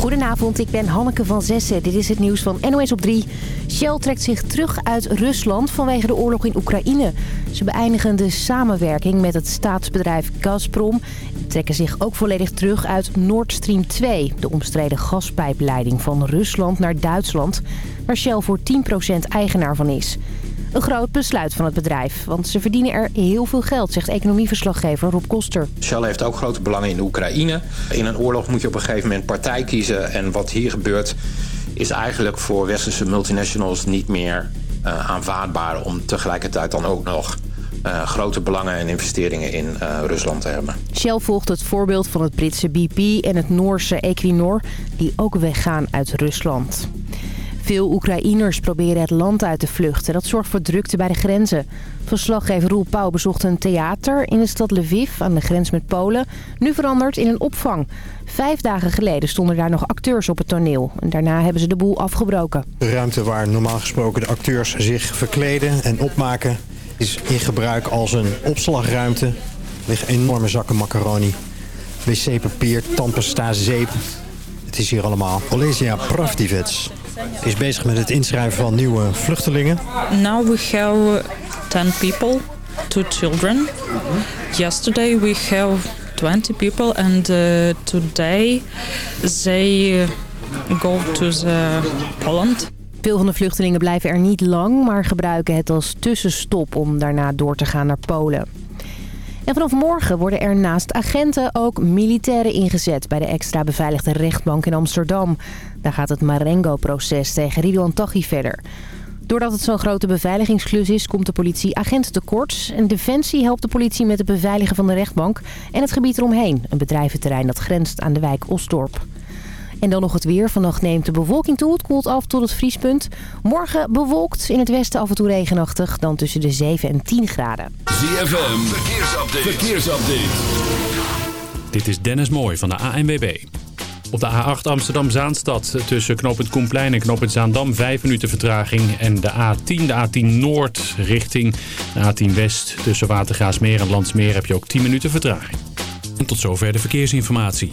Goedenavond, ik ben Hanneke van Zessen. Dit is het nieuws van NOS op 3. Shell trekt zich terug uit Rusland vanwege de oorlog in Oekraïne. Ze beëindigen de samenwerking met het staatsbedrijf Gazprom... en trekken zich ook volledig terug uit Nord Stream 2... de omstreden gaspijpleiding van Rusland naar Duitsland... waar Shell voor 10% eigenaar van is. Een groot besluit van het bedrijf, want ze verdienen er heel veel geld, zegt economieverslaggever Rob Koster. Shell heeft ook grote belangen in Oekraïne. In een oorlog moet je op een gegeven moment partij kiezen. En wat hier gebeurt is eigenlijk voor westerse multinationals niet meer uh, aanvaardbaar... om tegelijkertijd dan ook nog uh, grote belangen en investeringen in uh, Rusland te hebben. Shell volgt het voorbeeld van het Britse BP en het Noorse Equinor... die ook weggaan uit Rusland. Veel Oekraïners proberen het land uit te vluchten. Dat zorgt voor drukte bij de grenzen. Verslaggever Roel Pauw bezocht een theater in de stad Lviv aan de grens met Polen. Nu veranderd in een opvang. Vijf dagen geleden stonden daar nog acteurs op het toneel. En daarna hebben ze de boel afgebroken. De ruimte waar normaal gesproken de acteurs zich verkleden en opmaken... is in gebruik als een opslagruimte. Er liggen enorme zakken macaroni, wc-papier, tandpasta, zeep. Het is hier allemaal. Olesia Pravdivets is bezig met het inschrijven van nieuwe vluchtelingen. Now we have 10 people, two children. Yesterday we have 20 people and uh, today they go to the Poland. Veel van de vluchtelingen blijven er niet lang, maar gebruiken het als tussenstop om daarna door te gaan naar Polen. En vanaf morgen worden er naast agenten ook militairen ingezet... bij de extra beveiligde rechtbank in Amsterdam. Daar gaat het Marengo-proces tegen Ridouan Taghi verder. Doordat het zo'n grote beveiligingsklus is, komt de politie agenten tekort. En Defensie helpt de politie met het beveiligen van de rechtbank en het gebied eromheen. Een bedrijventerrein dat grenst aan de wijk Osdorp. En dan nog het weer. Vannacht neemt de bewolking toe. Het koelt af tot het vriespunt. Morgen bewolkt. In het westen af en toe regenachtig. Dan tussen de 7 en 10 graden. ZFM. Verkeersupdate. Verkeersupdate. Dit is Dennis Mooij van de ANWB. Op de A8 Amsterdam-Zaanstad tussen knooppunt Koenplein en knooppunt Zaandam 5 minuten vertraging. En de A10, de A10 Noord richting de A10 West tussen Watergaasmeer en Landsmeer heb je ook 10 minuten vertraging. En tot zover de verkeersinformatie.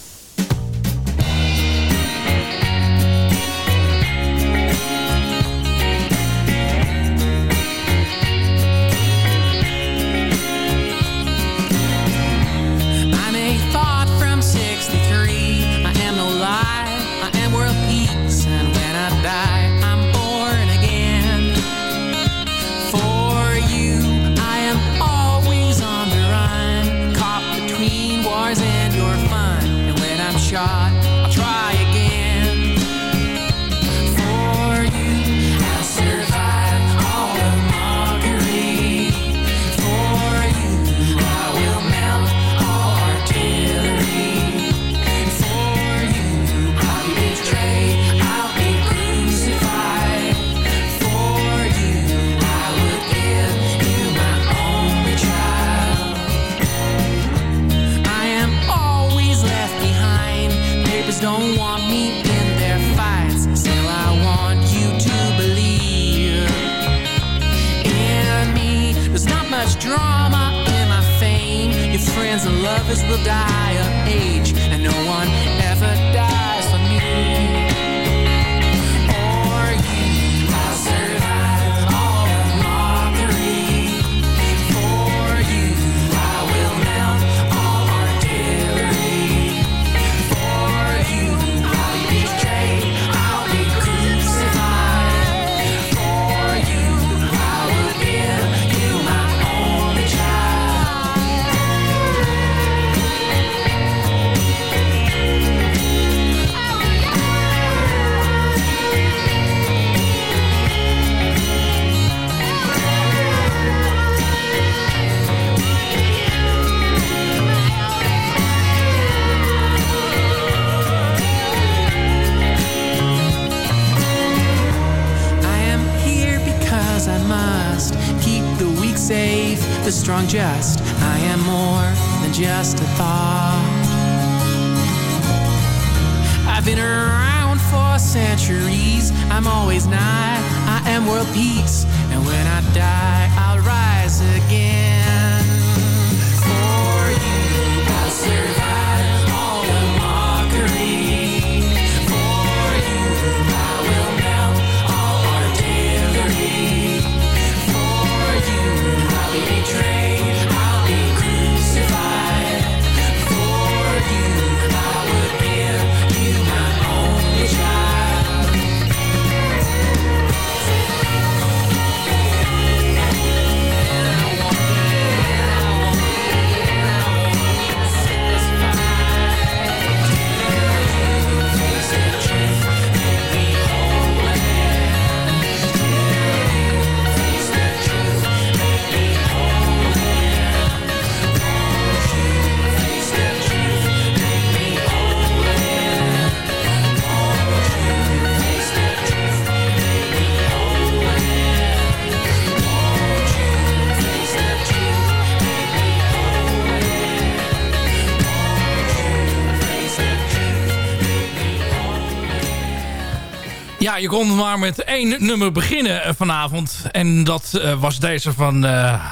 Je kon maar met één nummer beginnen eh, vanavond. En dat eh, was deze van eh,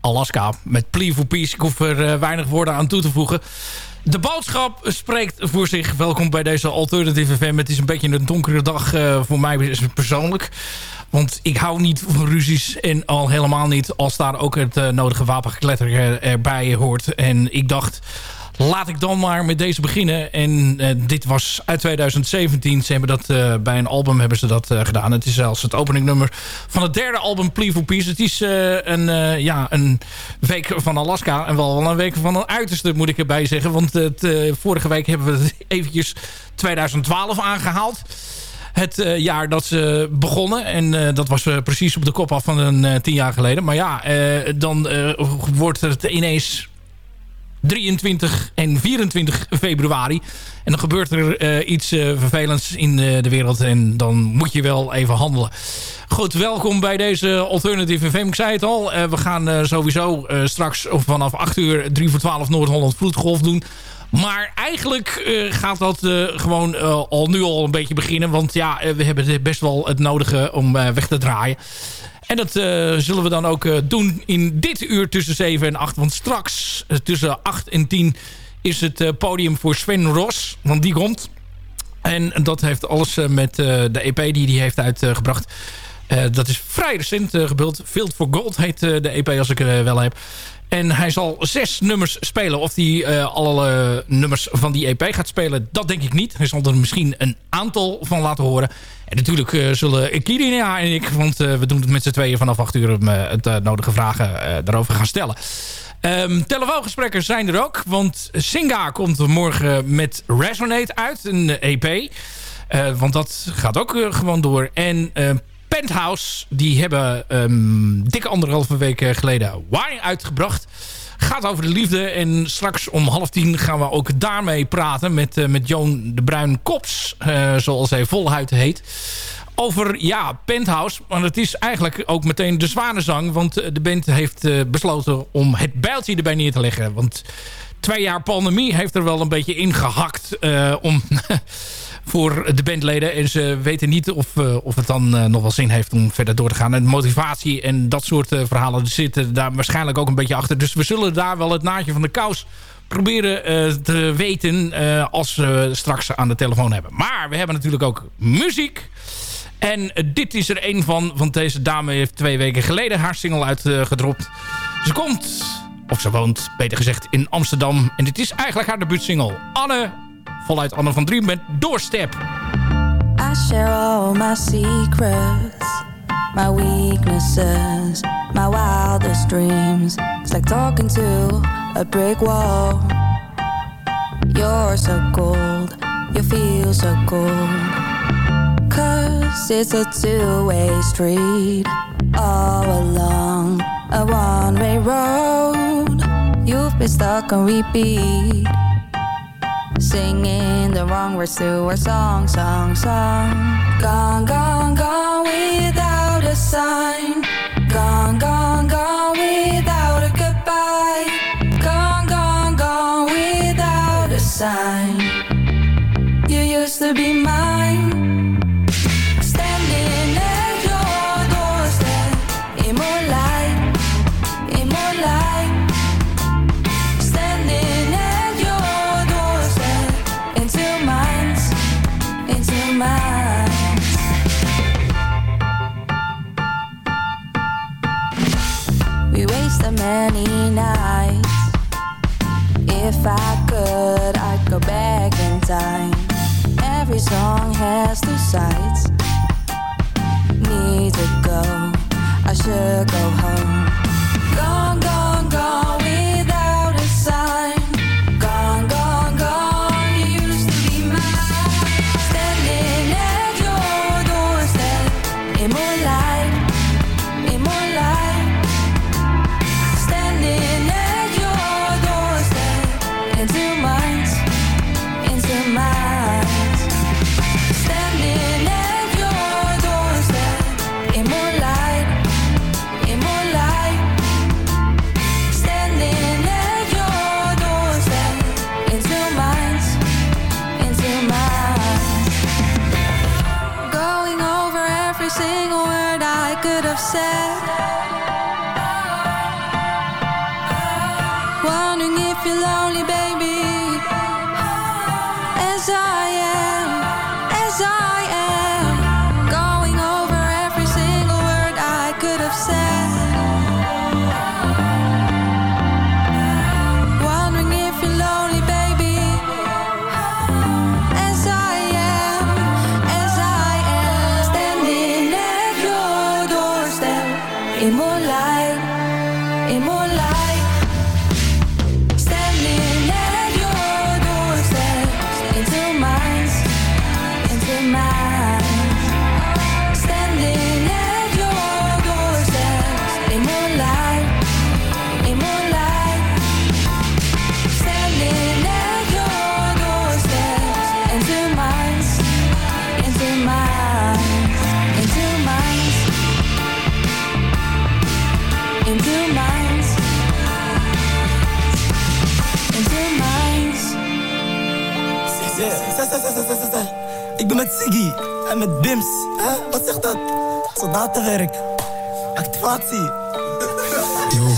Alaska met Plea for Peace. Ik hoef er weinig woorden aan toe te voegen. De boodschap spreekt voor zich. Welkom bij deze Alternative FM. Het is een beetje een donkere dag voor mij persoonlijk. Want ik hou niet van ruzies. En al helemaal niet als daar ook het nodige wapengekletter erbij hoort. En ik dacht... Laat ik dan maar met deze beginnen. En eh, dit was uit 2017. Ze hebben dat eh, bij een album hebben ze dat eh, gedaan. Het is zelfs het openingnummer van het derde album Plea for Peace. Het is een, ja, een week van Alaska. En wel een week van een uiterste moet ik erbij zeggen. Want vorige week hebben we het eventjes 2012 aangehaald. Het jaar dat ze begonnen. En dat was eh, precies op de kop af van een tien jaar geleden. Maar ja, dan wordt het ineens 23 en 24 februari. En dan gebeurt er eh, iets eh, vervelends in eh, de wereld. En dan moet je wel even handelen. Goed, welkom bij deze Alternative FM. Ik zei het al, we gaan sowieso straks vanaf 8 uur 3 voor 12 Noord-Holland Vloedgolf doen. Maar eigenlijk eh, gaat dat eh, gewoon eh, al nu al een beetje beginnen. Want ja, we hebben best wel het nodige om weg te draaien. En dat zullen we dan ook doen in dit uur tussen 7 en 8. Want straks tussen 8 en 10 is het podium voor Sven Ros. Want die komt. En dat heeft alles met de EP die hij heeft uitgebracht. Dat is vrij recent gebeeld. Field for Gold heet de EP als ik wel heb. En hij zal zes nummers spelen. Of hij uh, alle nummers van die EP gaat spelen, dat denk ik niet. Hij zal er misschien een aantal van laten horen. En natuurlijk uh, zullen Kirina en ik, want uh, we doen het met z'n tweeën vanaf 8 uur... het nodige vragen daarover gaan stellen. Um, telefoongesprekken zijn er ook. Want Singa komt morgen met Resonate uit, een EP. want dat gaat ook gewoon door. En... Penthouse, die hebben um, dikke anderhalve week geleden Wine uitgebracht. Gaat over de liefde en straks om half tien gaan we ook daarmee praten met, uh, met Joon de Bruin Kops, uh, zoals hij voluit heet. Over, ja, Penthouse. Maar het is eigenlijk ook meteen de zwanenzang. Want de band heeft besloten om het bijltje erbij neer te leggen. Want twee jaar pandemie heeft er wel een beetje ingehakt om... voor de bandleden. En ze weten niet of, uh, of het dan uh, nog wel zin heeft om verder door te gaan. En motivatie en dat soort uh, verhalen zitten daar waarschijnlijk ook een beetje achter. Dus we zullen daar wel het naadje van de kous proberen te weten als we straks aan de telefoon hebben. Maar we hebben natuurlijk ook muziek. En dit is er een van, want deze dame heeft twee weken geleden haar single uitgedropt. Ze komt, of ze woont, beter gezegd, in Amsterdam. En dit is eigenlijk haar debuutsingle. Anne voluit Anne van Driem met Doorstep. I share all my secrets, my weaknesses, my wildest dreams. It's like talking to a brick wall. You're so cold, you feel so cold. Cause it's a two-way street, all along a one-way road. You've been stuck on repeat Singing the wrong words to our song, song, song Gone, gone, gone without a sign. Gone, gone, gone without a goodbye. Gone, gone, gone without a sign. You used to be mine. Many nights. If I could, I'd go back in time. Every song has two sides. Need to go, I should go home. En met Bims. Hè? Wat zegt dat? Soldatenwerk. Activatie. Yo,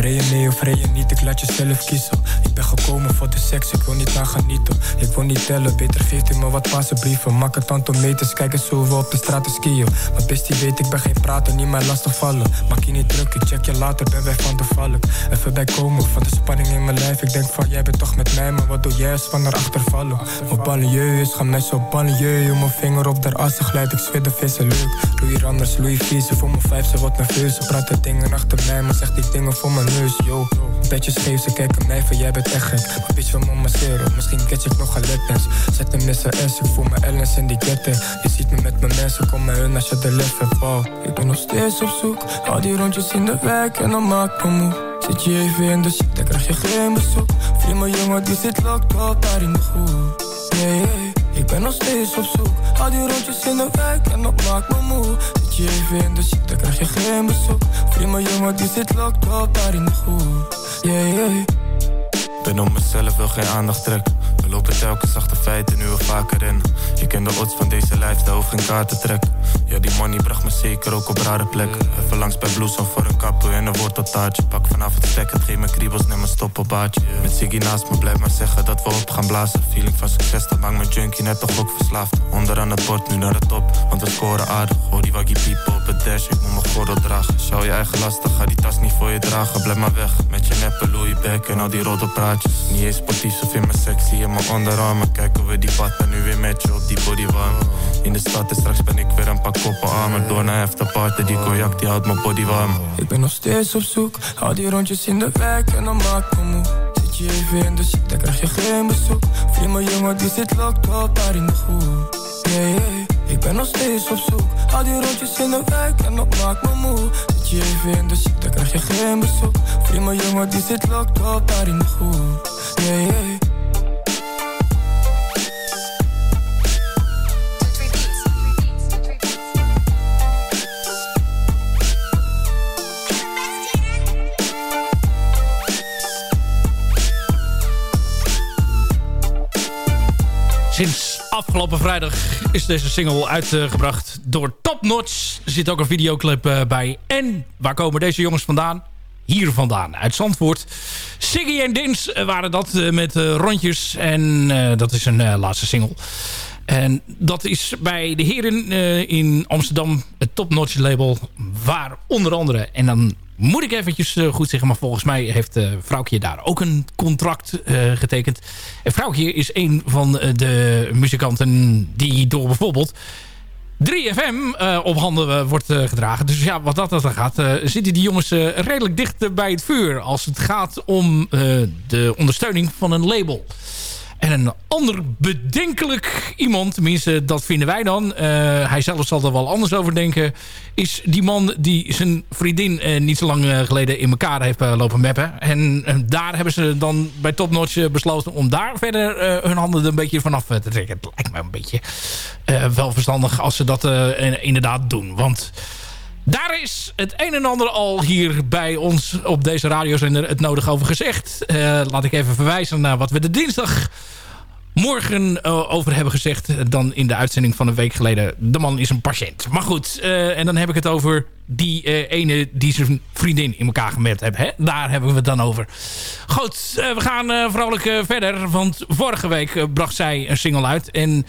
rij je mee of rij je niet, ik laat je zelf kiezen. Ik ben gekomen voor de seks, ik wil niet naar genieten. Ik wil niet tellen, beter geeft u me wat passenbrieven. Maak het tantometers, kijk eens hoe we op de straten skiën. Maar best die weet, ik ben geen prater, niet mij lastig vallen. Maak je niet druk, ik check je later, ben wij van de valk. Even bijkomen van de spanning in mijn lijf. Ik denk van, jij bent toch met mij, maar wat doe jij als van erachter vallen? Mijn banlieue is gaan mes op banlieue. Mijn vinger op der assen glijdt, ik zweer de vissen leuk. Hier anders, Louis V, ze voor mijn vijf, ze wordt nerveus. Ze praten dingen achter mij, maar zegt die dingen voor mijn neus, yo. Betjes geef, ze kijken mij van, jij bent echt gek. Maar bitch wil me masseren, misschien catch ik nog een. Zet hem in S, ik voel me Ellens in die kette. Je ziet me met mijn mensen, kom maar hun als je de lef hebt. Ik ben nog steeds op zoek, al die rondjes in de wijk en dan maak ik me moe. Zit je even in de shit, dan krijg je geen bezoek. Vriend, mijn jongen, die zit locked up daar in de groep. Ik ben nog steeds op zoek, al die rondjes in de wijk en dat maakt me moe. Zit je even in de shit, dan krijg je geen bezoek. Vriend, mijn jongen, die zit locked up daar in de groep. Ben op mezelf, wil geen aandacht trekken. We lopen telkens achter feiten, nu we vaker rennen. Je kent de odds van deze lifestyle, hoef geen kaarten trekken. Ja, die money bracht me zeker ook op rare plekken. Even langs bij Bloesem voor een kapoe en een worteltaartje. Pak vanaf het stek, het geef me kriebels, neem een stoppelbaardje. Met Ziggy naast me, blijf maar zeggen dat we op gaan blazen. Feeling van succes, dat maakt mijn junkie net toch ook verslaafd. Onderaan het bord, nu naar de top, want we scoren aardig. Hoor die waggy people op het dash, ik moet mijn gordel dragen. Schouw je eigen lastig, ga die tas niet voor je dragen. Blijf maar weg, met je neppe Louis Beck en al die Niet eens sportief, of in mijn sexy in mijn onderarmen. Kijken we die pad en nu weer met je op die bodywarm. In de stad en straks ben ik weer een paar koppen armer. Door naar afterparty, die cognac die houdt mijn body warm. Ik ben nog steeds op zoek, hou die rondjes in de wijk en dan maak me moe. Zit je even in de shit, dan krijg je geen bezoek. Vriend, mijn jongen, die zit locked up daar in de groep. Yeah, yeah. Ik ben nog steeds op zoek, hou die rondjes in de wijk en dat maakt me moe je de shit, dan krijg je geen bezoek. Prima jongen, die zit locked up daar in de groep. Yeah. Sinds afgelopen vrijdag is deze single uitgebracht door Top Notch. Er zit ook een videoclip eh, bij. En waar komen deze jongens vandaan? Hier vandaan, uit Zandvoort. Siggy en Dins eh, waren dat eh, met rondjes. En dat is een laatste single. En dat is bij de heren in Amsterdam het Top Notch label. Waar onder andere, en dan moet ik eventjes eh, goed zeggen... maar volgens mij heeft uh, Vrouwtje daar ook een contract eh, getekend. En Vrouwtje is een van eh, de muzikanten die door bijvoorbeeld... 3FM eh, op handen eh, wordt eh, gedragen. Dus ja, wat dat, dan gaat, eh, zitten die jongens eh, redelijk dicht eh, bij het vuur... als het gaat om eh, de ondersteuning van een label. En een ander bedenkelijk iemand, tenminste dat vinden wij dan... eh, hij zelf zal er wel anders over denken... is die man die zijn vriendin eh, niet zo lang eh, geleden in elkaar heeft lopen meppen. En daar hebben ze dan bij Top Notch eh, besloten... om daar verder hun handen een beetje vanaf te trekken. Het lijkt me een beetje wel verstandig als ze dat inderdaad doen. Want... Daar is het een en ander al hier bij ons op deze radiozender het nodig over gezegd. Eh, laat ik even verwijzen naar wat we de dinsdag morgen eh, over hebben gezegd. Dan in de uitzending van een week geleden. De man is een patiënt. Maar goed, eh, en dan heb ik het over die ene die zijn vriendin in elkaar gemet heeft. Hè? Daar hebben we het dan over. Goed, we gaan vrolijk verder. Want vorige week bracht zij een single uit. En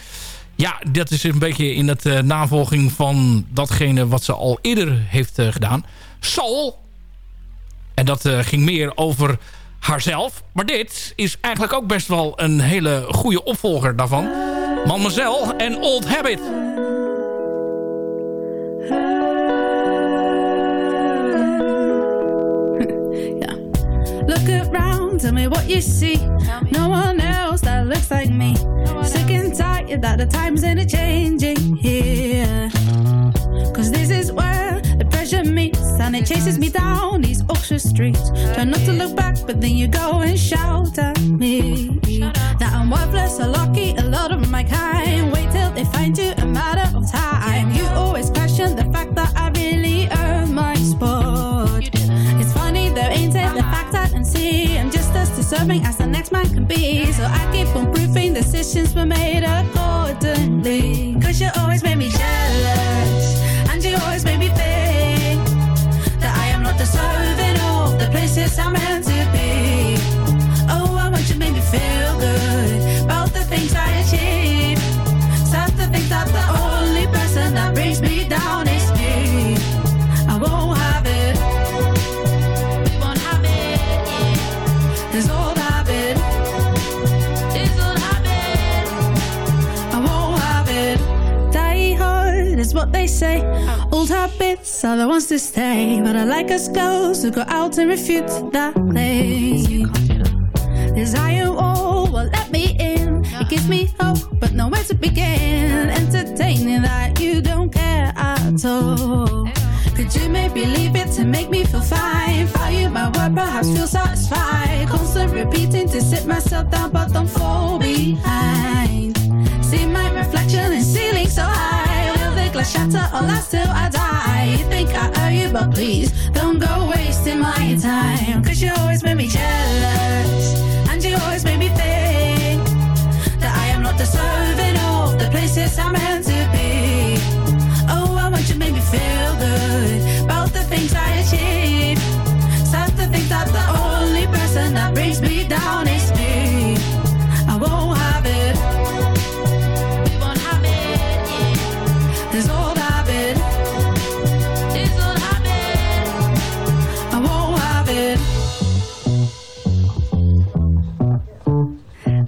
ja, dat is een beetje in het eh, navolging van datgene wat ze al eerder heeft eh, gedaan. Soul. En dat eh, ging meer over haarzelf. Maar dit is eigenlijk ook best wel een hele goede opvolger daarvan. Mademoiselle en Old Habit. Tell me what you see. No one else that looks like me. Sick and tired that the times ain't changing here. Cause this is where the pressure meets and it chases me down these Oxford streets. Try not to look back, but then you go and shout at me. That I'm worthless or lucky, a lot of my kind. Wait till they find you a matter of time. You always question the fact that I as as the next man can be. So I keep on proving decisions were made accordingly. Cause you always made me jealous, and you always made me think that I am not deserving of the places I'm meant they say. Old habits are the ones to stay. But I like us girls who go out and refute that claim. Desire wall will let me in. It gives me hope, but nowhere to begin. Entertaining that you don't care at all. Could you maybe leave it to make me feel fine? Value my word, perhaps feel satisfied. Constant repeating to sit myself down, but don't fall behind. See my reflection in ceiling so high. Glass shatter or last till I die? You think I owe you, but please don't go wasting my time. Cause you always make me jealous, and you always make me think that I am not deserving of the places I'm meant to be. Oh, I want you to make me feel good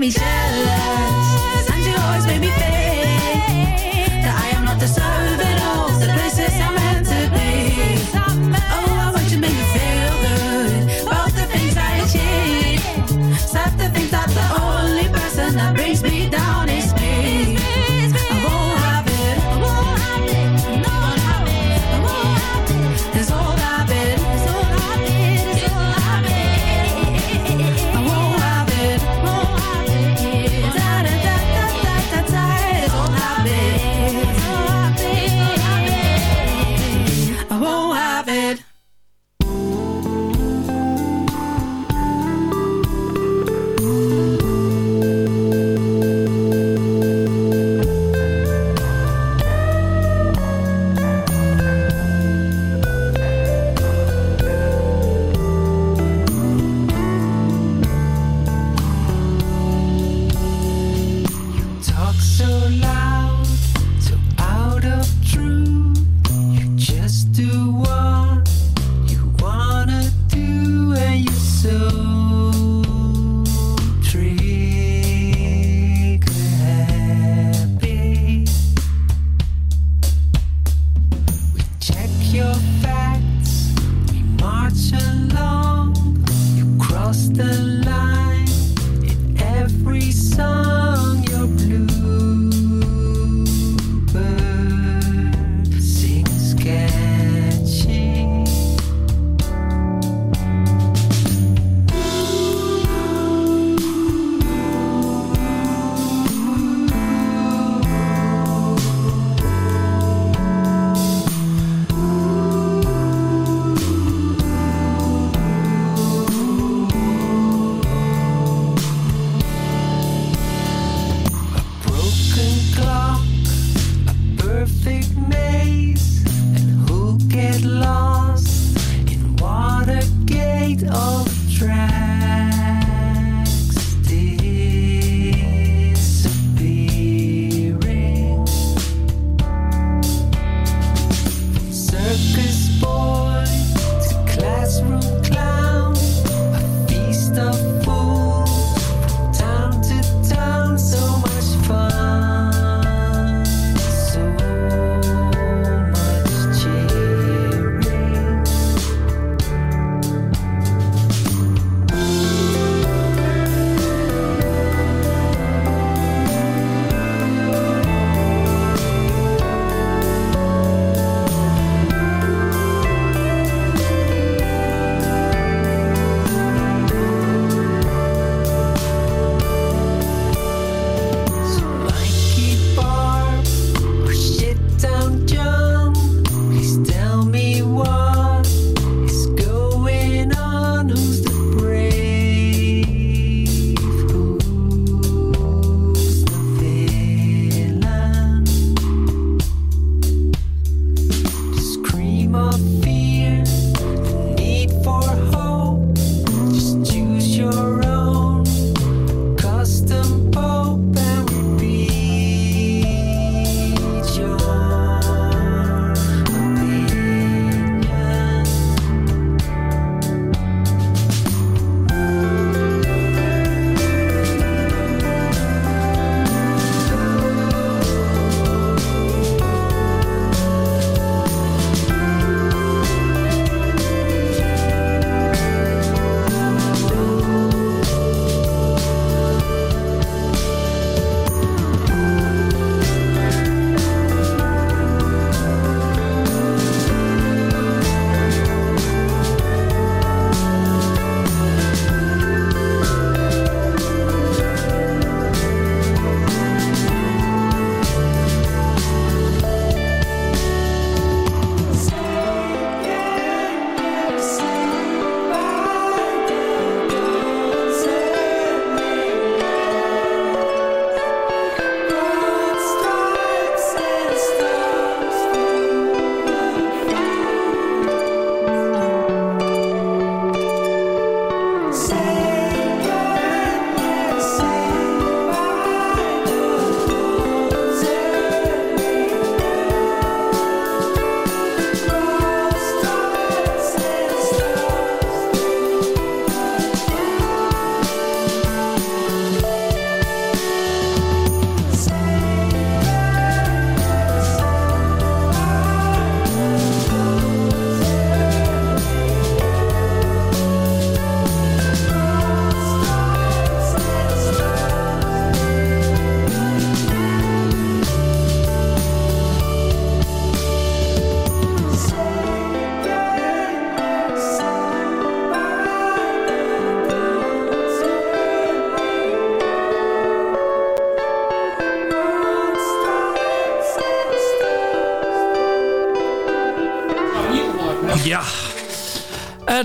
jealous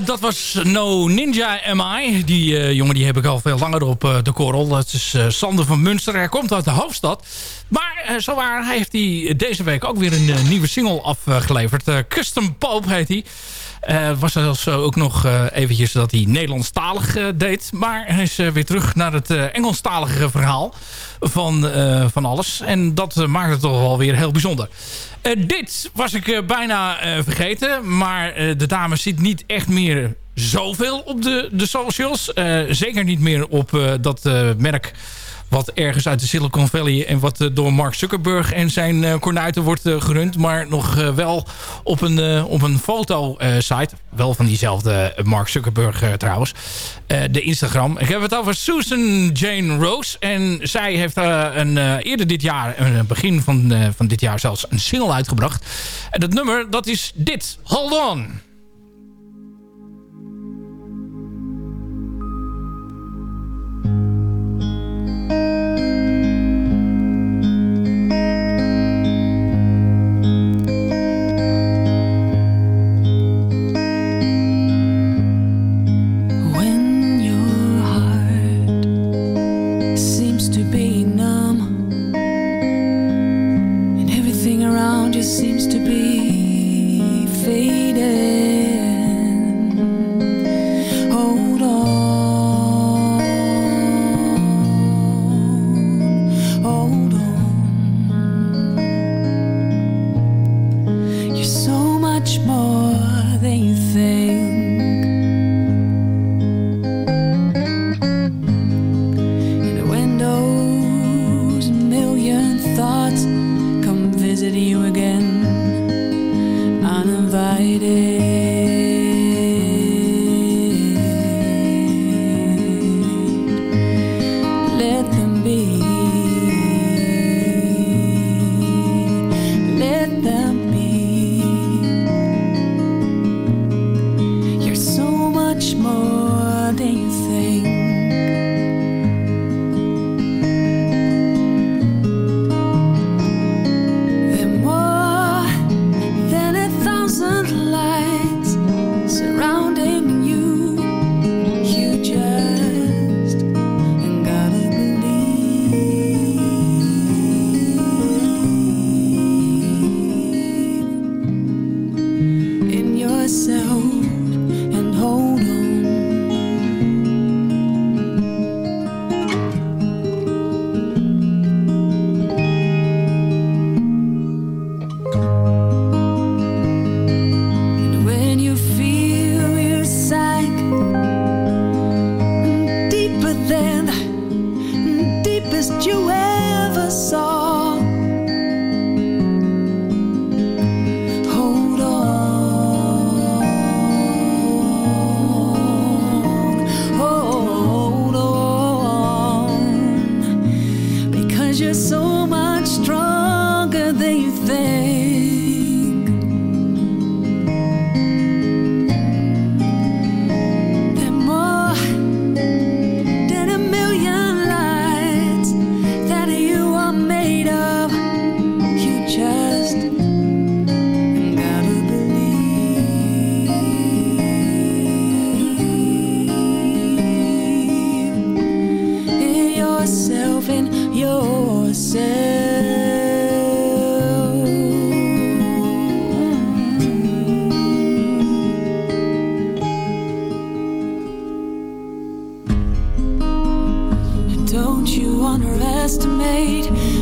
dat was No Ninja MI. Die eh, jongen die heb ik al veel langer op eh, de korrel. Dat is eh, Sander van Munster. Hij komt uit de hoofdstad. Maar uh, zowaar heeft hij deze week ook weer een nieuwe single afgeleverd. Custom Pope heet hij. Uh, was zelfs ook nog eventjes dat hij Nederlandstalig uh, deed. Maar hij is weer terug naar het Engelstalige verhaal van, van alles. En dat maakt het toch wel weer heel bijzonder. dit was ik bijna vergeten. Maar de dame zit niet echt meer zoveel op de, de socials. zeker niet meer op dat merk wat ergens uit de Silicon Valley en wat uh, door Mark Zuckerberg en zijn uh, kornuiten wordt uh, gerund. Maar nog wel op een, op een foto-site. wel van diezelfde Mark Zuckerberg trouwens. de Instagram. Ik heb het over Susan Jane Rose. En zij heeft een, eerder dit jaar, begin van, van dit jaar zelfs, een single uitgebracht. En dat nummer, dat is dit. Hold on.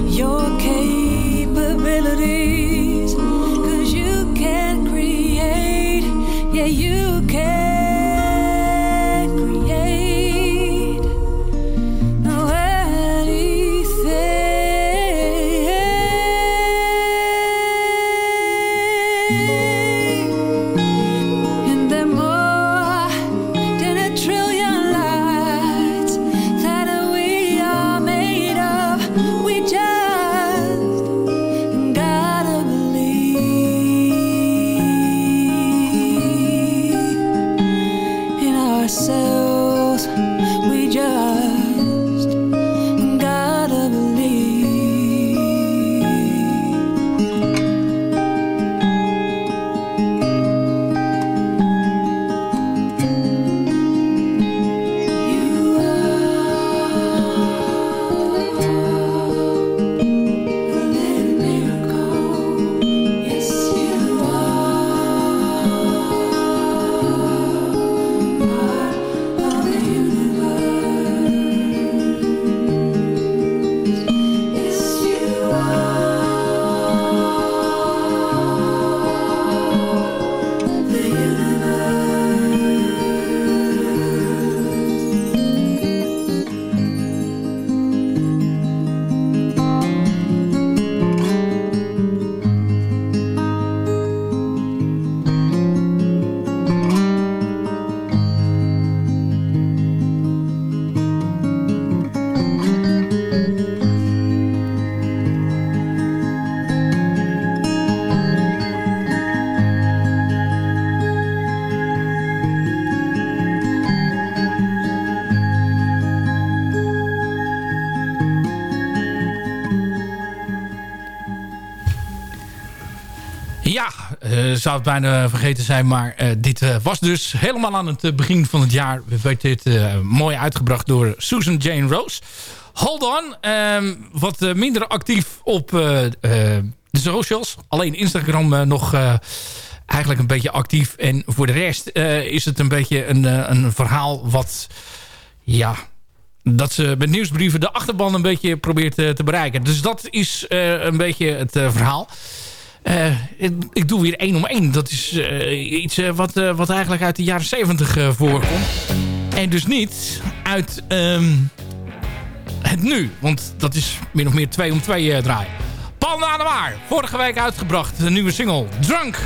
your capability. Zou het bijna vergeten zijn. Maar eh, dit eh, was dus helemaal aan het eh, begin van het jaar. Werd dit eh, mooi uitgebracht door Susan Jane Rose. Hold on. ehm, wat eh, minder actief op eh, eh, de socials. Alleen Instagram eh, nog eh, eigenlijk een beetje actief. En voor de rest eh, is het een beetje een, eh, een verhaal wat... Ja, dat ze met nieuwsbrieven de achterban een beetje probeert eh, te bereiken. Dus dat is eh, een beetje het eh, verhaal. Eh, ik, doe weer één om één. Dat is eh, iets eh, wat, wat eigenlijk uit de jaren zeventig voorkomt. En dus niet uit ehm, het nu. Want dat is min of meer twee om twee draaien. Paul Nademaar, vorige week uitgebracht. De nieuwe single, Drunk.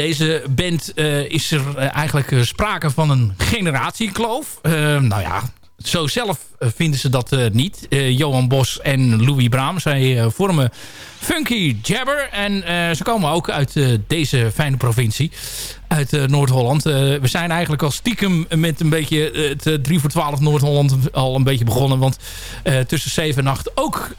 Deze band eh, is er eh, eigenlijk eh, sprake van een generatiekloof. Nou ja, zo zelf vinden ze dat niet. Johan Bos en Louis Braam. Zij vormen Funky Jabber. En ze komen ook uit deze fijne provincie. Uit Noord-Holland. We zijn eigenlijk al stiekem met een beetje het eh, 3 voor 12 Noord-Holland al een beetje begonnen. Want tussen 7 en 8 ook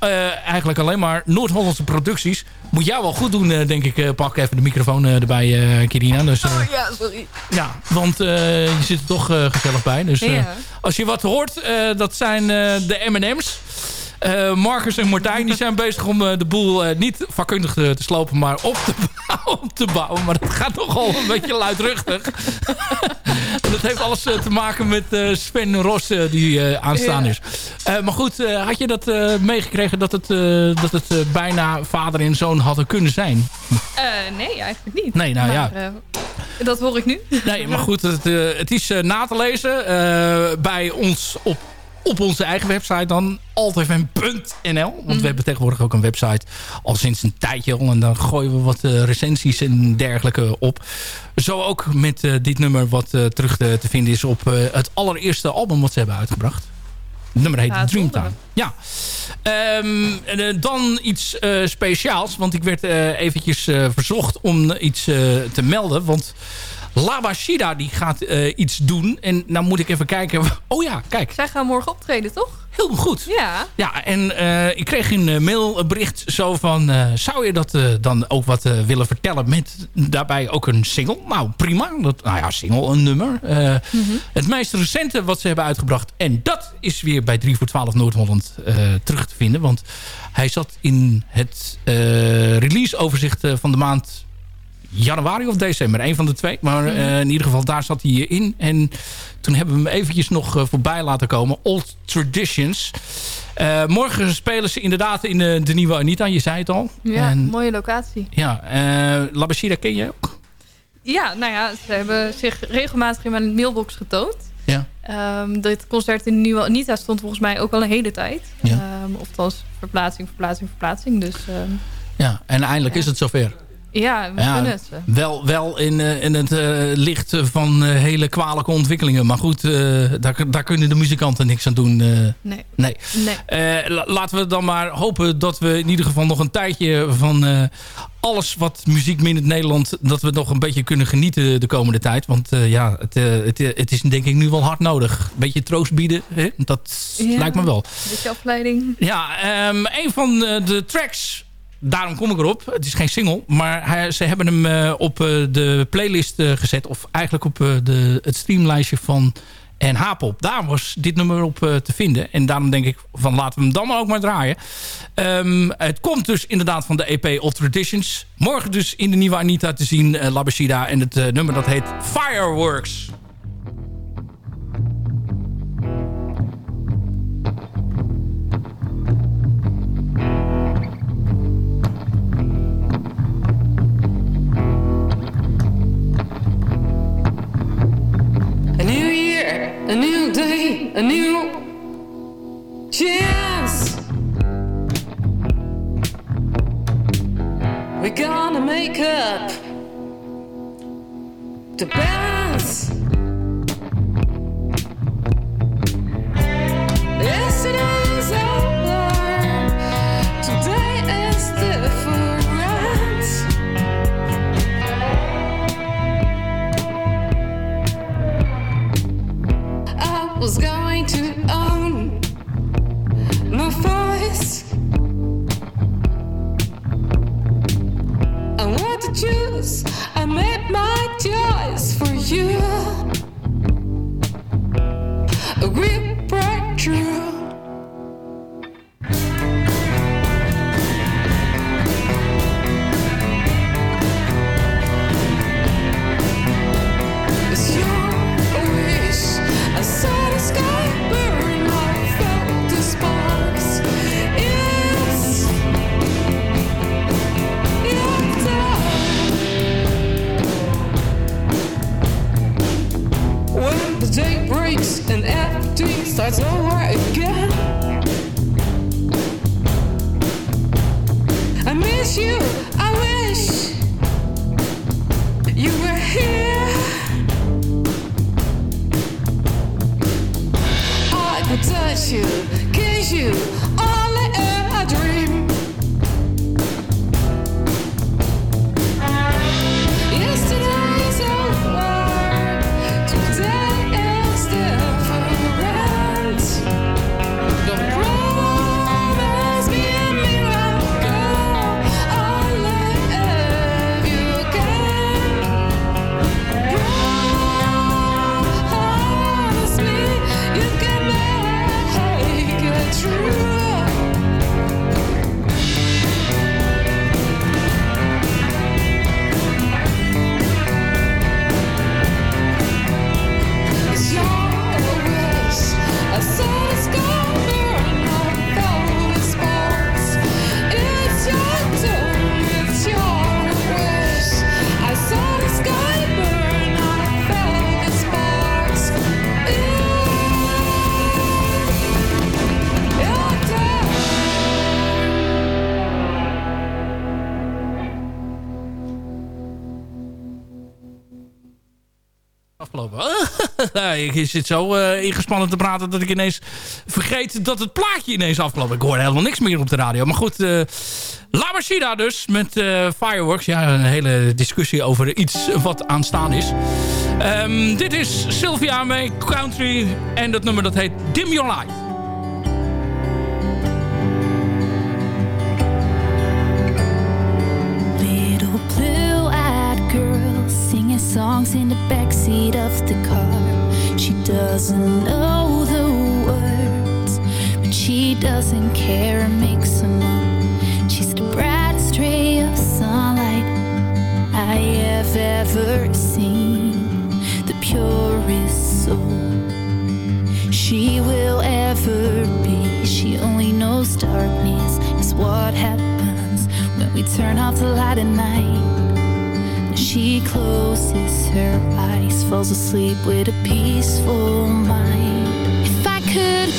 eigenlijk alleen maar Noord-Hollandse producties. Moet jou wel goed doen, eh, denk ik. Eh, pak even de microfoon eh, erbij, Kirina. Dus, eh, ja, sorry. ja, want je zit er toch gezellig bij. Dus Ja. als je wat hoort, dat zijn de M&M's. Eh, Marcus en Martijn die zijn bezig om eh, de boel eh, niet vakkundig te, te slopen, maar op te, op te bouwen. Maar dat gaat nogal een beetje luidruchtig. Dat heeft alles te maken met Sven Ros die aanstaan is. Maar goed, had je dat meegekregen dat het, dat het bijna vader en zoon hadden kunnen zijn? Nee, eigenlijk niet. Nee, nou Maar, ja. dat hoor ik nu. Nee, maar goed, het, het is na te lezen bij ons op, op onze eigen website dan altfm.nl. Want Mhm. we hebben tegenwoordig ook een website al sinds een tijdje. En dan gooien we wat eh, recensies en dergelijke op. Zo ook met eh, dit nummer wat eh, terug te, te vinden is op het allereerste album wat ze hebben uitgebracht. Het nummer heet Ja, Dreamtime. Ja. Ehm, en, dan iets speciaals. Want ik werd eventjes verzocht om iets te melden. Want Labashida die gaat eh, iets doen. En nou moet ik even kijken. Oh ja, kijk. Zij gaan morgen optreden, toch? heel goed. Ja. Ja, en eh, ik kreeg een eh, mailbericht zo van... zou je dat dan ook wat willen vertellen met daarbij ook een single? Nou, prima. Dat, nou ja, single, een nummer. Eh, Het meest recente wat ze hebben uitgebracht... en dat is weer bij 3 voor 12 Noord-Holland terug te vinden. Want hij zat in het releaseoverzicht van de maand januari of december. Een van de twee. Maar eh, in ieder geval, daar zat hij in. En toen hebben we hem eventjes nog eh, voorbij laten komen. Old Traditions. Eh, morgen spelen ze inderdaad in de, de nieuwe Anita. Je zei het al. Ja, En, mooie locatie. ja uh, ken je ook? Ja, nou ja, ze hebben zich regelmatig in mijn mailbox getoond. Ja. Ehm, dit concert in de Nieuwe Anita stond volgens mij ook al een hele tijd. Ja. Ehm, oftewel verplaatsing, verplaatsing, verplaatsing. Dus ehm, Ja, en eindelijk is het zover. Ja, we kunnen het. Wel, wel in, eh, in het eh, licht van eh, hele kwalijke ontwikkelingen. Maar goed, daar, daar kunnen de muzikanten niks aan doen. Nee. nee. Nee. La- laten we dan maar hopen dat we in ieder geval nog een tijdje van alles wat muziek in het Nederland... dat we nog een beetje kunnen genieten de komende tijd. Want ja, het, het, het is denk ik nu wel hard nodig. Een beetje troost bieden, hè? dat Ja, lijkt me wel. Beetje afleiding. Ja, ehm, een van de tracks, daarom kom ik erop. Het is geen single, maar hij, ze hebben hem eh, op eh, de playlist eh, gezet. Of eigenlijk op de, het streamlijstje van NH-pop. Daar was dit nummer op te vinden. En daarom denk ik van laten we hem dan maar ook maar draaien. Ehm, het komt dus inderdaad van de EP Old Traditions. Morgen dus in de nieuwe Anita te zien, eh, Labashida. En het nummer dat heet Fireworks. A new day, a new chance. We're gonna make up the balance. Yesterday ik zit zo uh, ingespannen te praten dat ik ineens vergeet dat het plaatje ineens afklapt. Ik hoor helemaal niks meer op de radio. Maar goed, uh, La dus met eh, Fireworks. Ja, een hele discussie over iets wat aanstaan is. Ehm, dit is Sylvia May Country en dat nummer dat heet Dim Your Light. songs in the backseat of the car. She doesn't know the words, but she doesn't care and makes them up. She's the brightest ray of sunlight I have ever seen, the purest soul she will ever be. She only knows darkness is what happens when we turn off the light at night she closes her eyes, falls asleep with a peaceful mind. If I could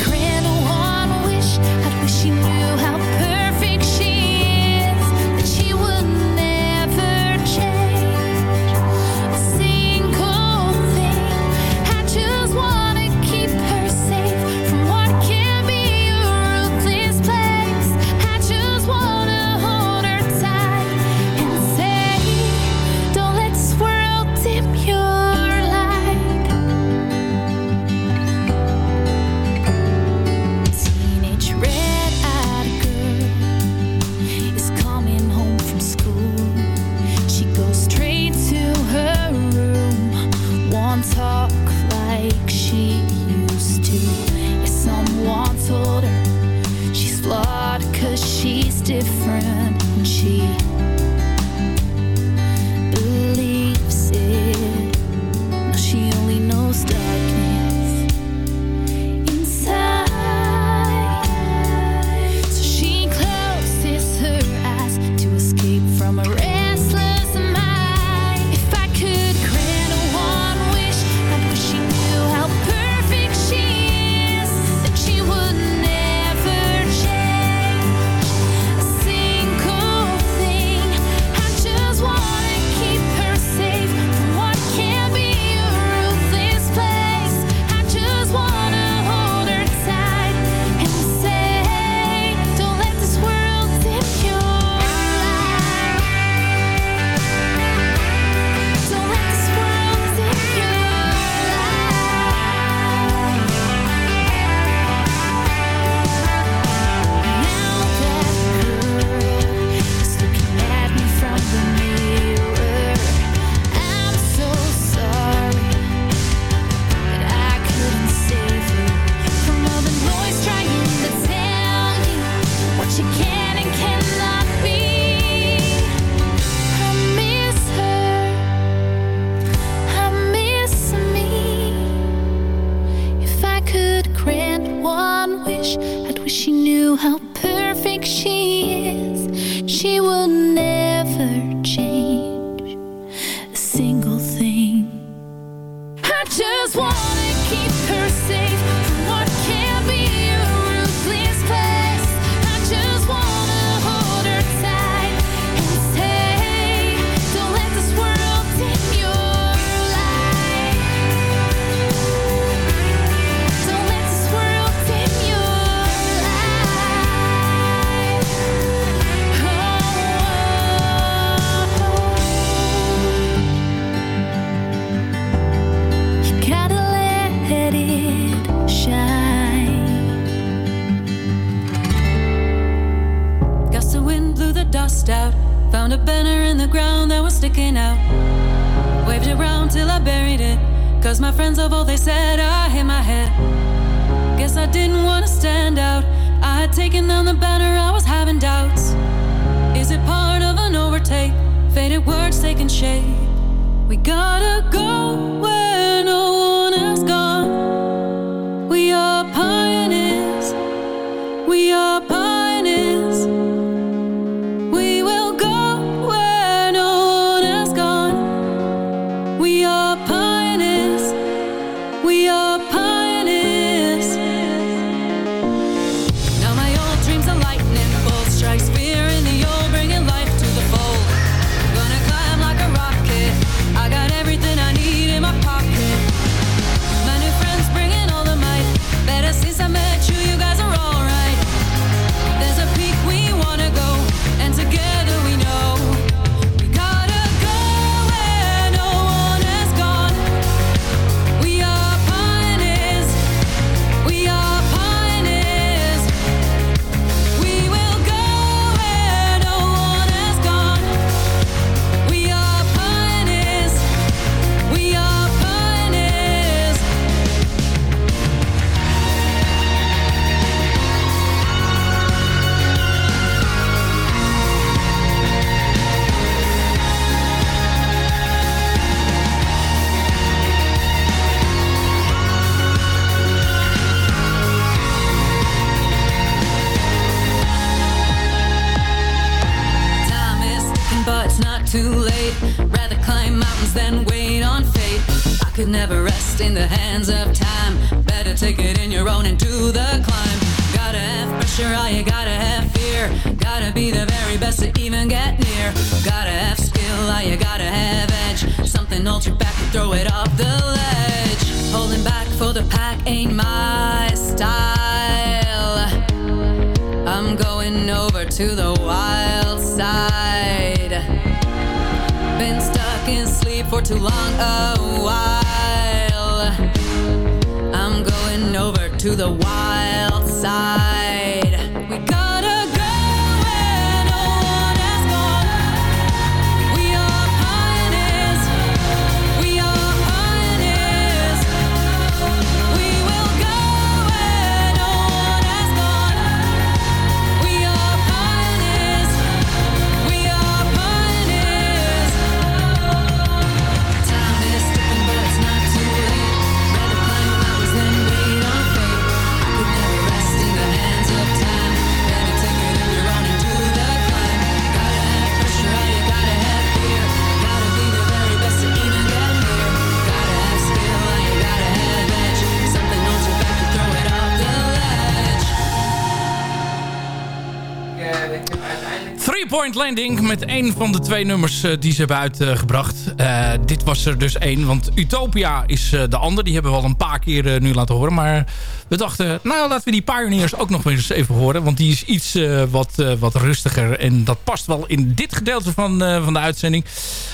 Point Landing met één van de twee nummers eh, die ze hebben uitgebracht. Eh, dit was er dus één, want Utopia is eh, de ander. Die hebben we al een paar keer nu laten horen. Maar we dachten, nou laten we die Pioneers ook nog eens even horen. Want die is iets wat, wat rustiger. En dat past wel in dit gedeelte van, van de uitzending.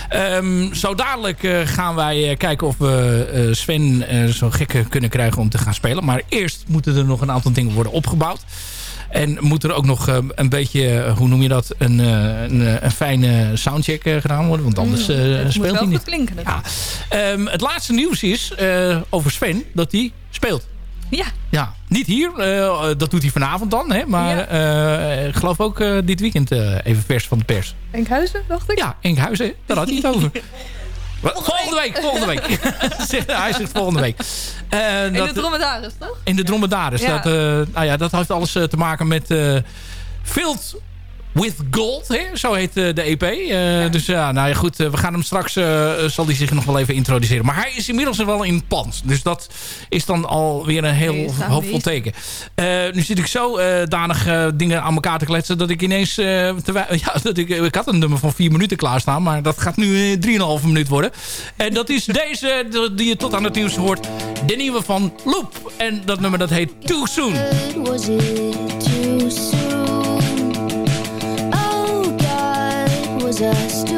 Ehm, zo dadelijk gaan wij kijken of we Sven zo gek kunnen krijgen om te gaan spelen. Maar eerst moeten er nog een aantal dingen worden opgebouwd. En moet er ook nog eh, een beetje, eh, hoe noem je dat, een, eh, een, een fijne soundcheck gedaan worden. Want anders Mm, het speelt hij niet. klinken. Ja. Ehm, het laatste nieuws is over Sven dat hij speelt. Ja. Ja, niet hier. dat doet hij vanavond dan. Hè? Maar ik geloof ook dit weekend even vers van de pers. Enkhuizen, dacht ik? Ja, Enkhuizen. Daar had hij het over. Volgende week, volgende week. Hij zegt volgende week. Eh, In dat- de dromedaris, toch? in de dromedaris. Ja. Dat, eh, nou ja, dat heeft alles eh, te maken met Filled with Gold. Hè? Zo heet eh, de EP. Eh, Dus ja, nou ja, goed. eh, we gaan hem straks, zal hij zich nog wel even introduceren. Maar hij is inmiddels wel in pand. Dus dat is dan alweer een heel hoopvol teken. Eh, nu zit ik zo eh, danig eh, dingen aan elkaar te kletsen... dat ik ineens... eh, terwijl- ja, dat ik, ik had een nummer van vier minuten klaarstaan... maar dat gaat nu eh, 3,5 minuut worden. En dat is deze de- die je tot aan het nieuws hoort. De nieuwe van Loop. En dat nummer dat heet Too Soon. Was it too soon? just